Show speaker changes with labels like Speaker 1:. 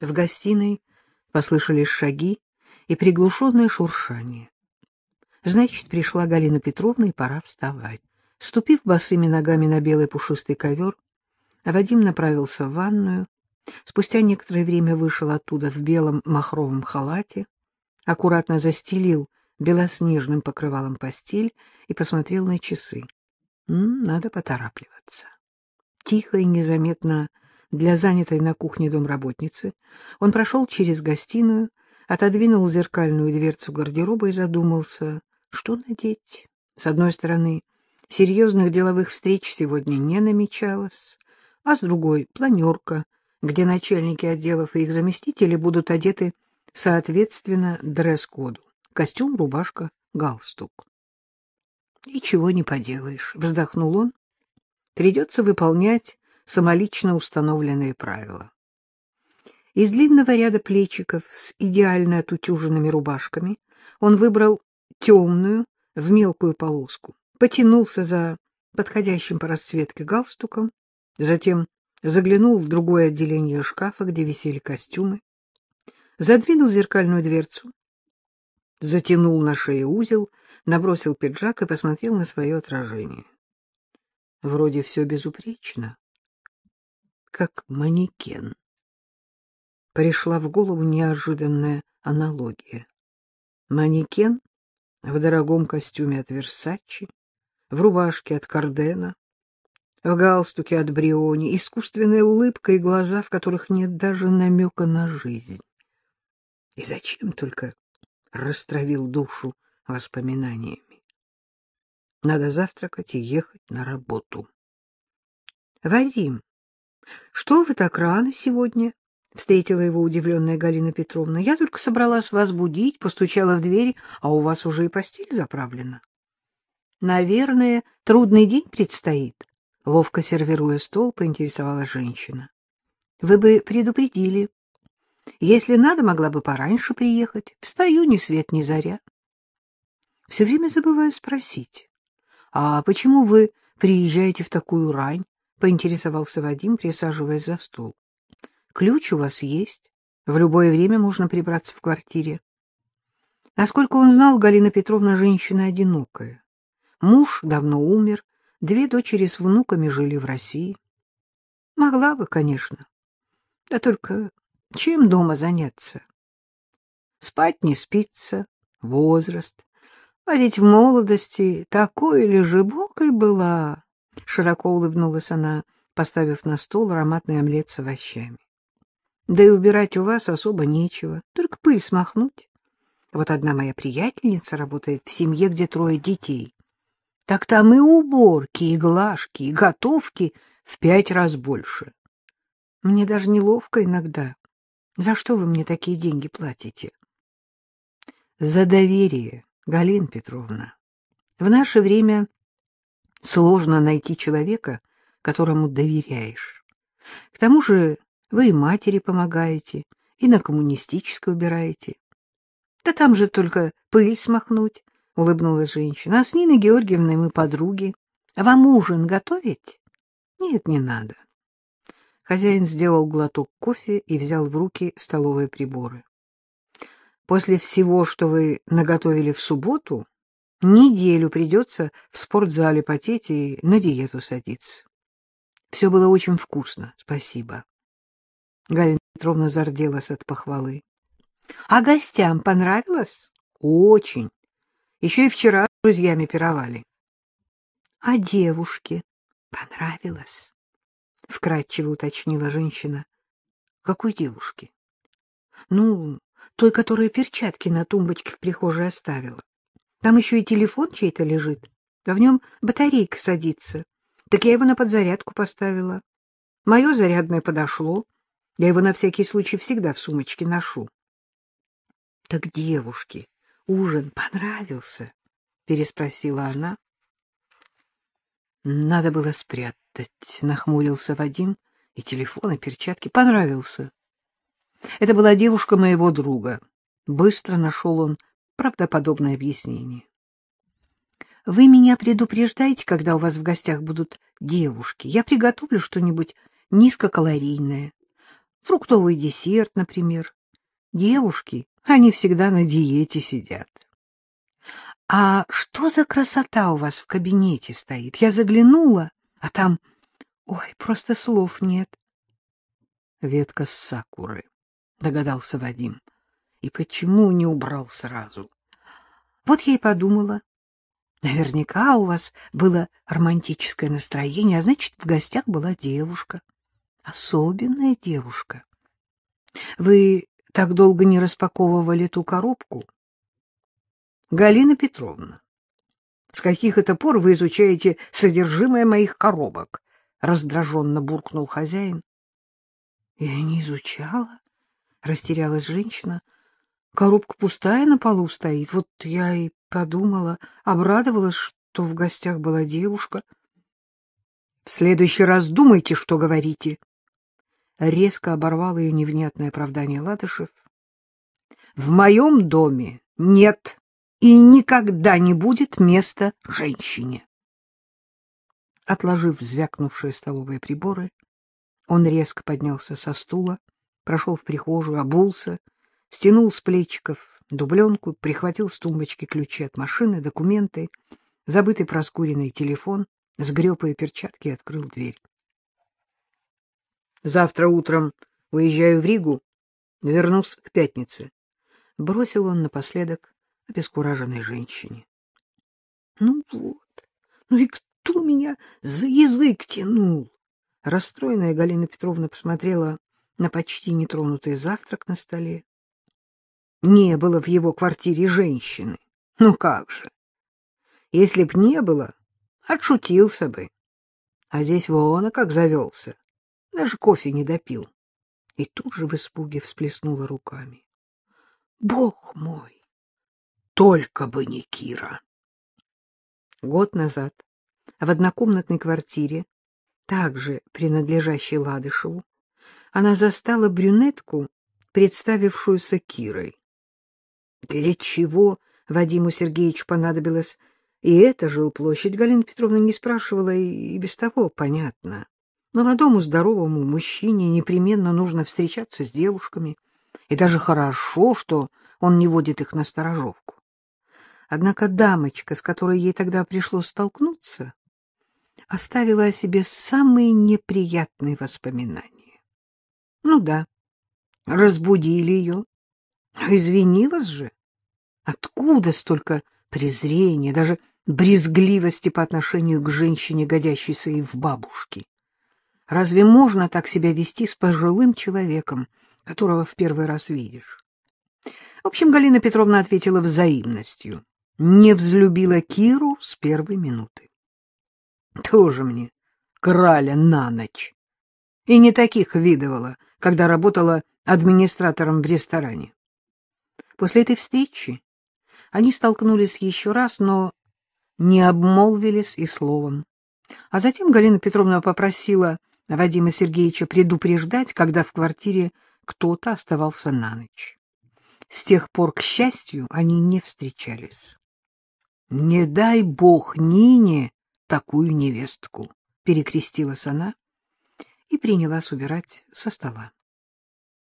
Speaker 1: В гостиной послышались шаги и приглушенное шуршание. Значит, пришла Галина Петровна, и пора вставать. Ступив босыми ногами на белый пушистый ковер, Вадим направился в ванную. Спустя некоторое время вышел оттуда в белом махровом халате, аккуратно застелил белоснежным покрывалом постель и посмотрел на часы. М -м, надо поторапливаться. Тихо и незаметно для занятой на кухне домработницы он прошел через гостиную, отодвинул зеркальную дверцу гардероба и задумался, что надеть. С одной стороны, серьезных деловых встреч сегодня не намечалось, а с другой — планерка, где начальники отделов и их заместители будут одеты соответственно дресс-коду. Костюм, рубашка, галстук. «Ничего не поделаешь», — вздохнул он. «Придется выполнять самолично установленные правила». Из длинного ряда плечиков с идеально отутюженными рубашками он выбрал темную в мелкую полоску, потянулся за подходящим по расцветке галстуком, затем заглянул в другое отделение шкафа, где висели костюмы, задвинул зеркальную дверцу, затянул на шее узел, набросил пиджак и посмотрел на свое отражение. Вроде все безупречно, как манекен. Пришла в голову неожиданная аналогия. Манекен в дорогом костюме от Версачи, в рубашке от Кардена, в галстуке от Бриони, искусственная улыбка и глаза, в которых нет даже намека на жизнь. И зачем только растравил душу воспоминаниями? Надо завтракать и ехать на работу. — Вадим, что вы так рано сегодня? — встретила его удивленная Галина Петровна. — Я только собралась вас будить, постучала в дверь, а у вас уже и постель заправлена. — Наверное, трудный день предстоит, — ловко сервируя стол, поинтересовалась женщина. — Вы бы предупредили. Если надо, могла бы пораньше приехать. Встаю ни свет ни заря. Все время забываю спросить. — А почему вы приезжаете в такую рань? — поинтересовался Вадим, присаживаясь за стол. — Ключ у вас есть. В любое время можно прибраться в квартире. Насколько он знал, Галина Петровна женщина одинокая. Муж давно умер, две дочери с внуками жили в России. Могла бы, конечно. Да только чем дома заняться? Спать не спится, возраст. А ведь в молодости такой лежебокой была. Широко улыбнулась она, поставив на стол ароматный омлет с овощами. Да и убирать у вас особо нечего, только пыль смахнуть. Вот одна моя приятельница работает в семье, где трое детей. Так там и уборки, и глажки, и готовки в пять раз больше. Мне даже неловко иногда. За что вы мне такие деньги платите? За доверие, Галина Петровна. В наше время сложно найти человека, которому доверяешь. К тому же вы и матери помогаете, и на коммунистической убираете. Да там же только пыль смахнуть, — улыбнулась женщина. — А с Ниной Георгиевной мы подруги. А вам ужин готовить? — Нет, не надо. Хозяин сделал глоток кофе и взял в руки столовые приборы. — После всего, что вы наготовили в субботу, неделю придется в спортзале потеть и на диету садиться. Все было очень вкусно, спасибо. Галина Петровна зарделась от похвалы. — А гостям понравилось? — Очень. Еще и вчера с друзьями пировали. — А девушке понравилось? — вкратчиво уточнила женщина. — Какой девушке? — Ну, той, которая перчатки на тумбочке в прихожей оставила. Там еще и телефон чей-то лежит, а в нем батарейка садится. Так я его на подзарядку поставила. Мое зарядное подошло. Я его на всякий случай всегда в сумочке ношу. — Так девушке ужин понравился? — переспросила она. — Надо было спрятать, — нахмурился Вадим, и телефон, и перчатки. Понравился. Это была девушка моего друга. Быстро нашел он правдоподобное объяснение. — Вы меня предупреждаете, когда у вас в гостях будут девушки. Я приготовлю что-нибудь низкокалорийное. Фруктовый десерт, например. Девушки, они всегда на диете сидят. А что за красота у вас в кабинете стоит? Я заглянула, а там... Ой, просто слов нет. Ветка с сакуры, догадался Вадим. И почему не убрал сразу? Вот я и подумала. Наверняка у вас было романтическое настроение, а значит, в гостях была девушка. Особенная девушка. Вы так долго не распаковывали ту коробку? Галина Петровна, с каких это пор вы изучаете содержимое моих коробок? Раздраженно буркнул хозяин. Я не изучала, растерялась женщина. Коробка пустая на полу стоит. Вот я и подумала, обрадовалась, что в гостях была девушка. В следующий раз думайте, что говорите. Резко оборвал ее невнятное оправдание Ладышев. В моем доме нет и никогда не будет места женщине. Отложив звякнувшие столовые приборы, он резко поднялся со стула, прошел в прихожую, обулся, стянул с плечиков дубленку, прихватил с тумбочки ключи от машины, документы, забытый проскуренный телефон, сгреб ее перчатки и открыл дверь. Завтра утром уезжаю в Ригу, вернусь к пятнице. Бросил он напоследок обескураженной женщине. Ну вот, ну и кто меня за язык тянул? Расстроенная Галина Петровна посмотрела на почти нетронутый завтрак на столе. Не было в его квартире женщины. Ну как же? Если б не было, отшутился бы. А здесь вон, как завелся. Даже кофе не допил. И тут же в испуге всплеснула руками. Бог мой! Только бы не Кира! Год назад в однокомнатной квартире, также принадлежащей Ладышеву, она застала брюнетку, представившуюся Кирой. Для чего Вадиму Сергеевичу понадобилось и эта жилплощадь, Галина Петровна не спрашивала, и без того понятно. Молодому здоровому мужчине непременно нужно встречаться с девушками, и даже хорошо, что он не водит их на сторожовку. Однако дамочка, с которой ей тогда пришлось столкнуться, оставила о себе самые неприятные воспоминания. Ну да, разбудили ее. Но извинилась же. Откуда столько презрения, даже брезгливости по отношению к женщине, годящейся и в бабушки? Разве можно так себя вести с пожилым человеком, которого в первый раз видишь? В общем, Галина Петровна ответила взаимностью. Не взлюбила Киру с первой минуты. Тоже мне краля на ночь. И не таких видывала, когда работала администратором в ресторане. После этой встречи они столкнулись еще раз, но не обмолвились и словом. А затем Галина Петровна попросила Вадима Сергеевича предупреждать, когда в квартире кто-то оставался на ночь. С тех пор, к счастью, они не встречались. «Не дай бог Нине такую невестку!» — перекрестилась она и принялась убирать со стола.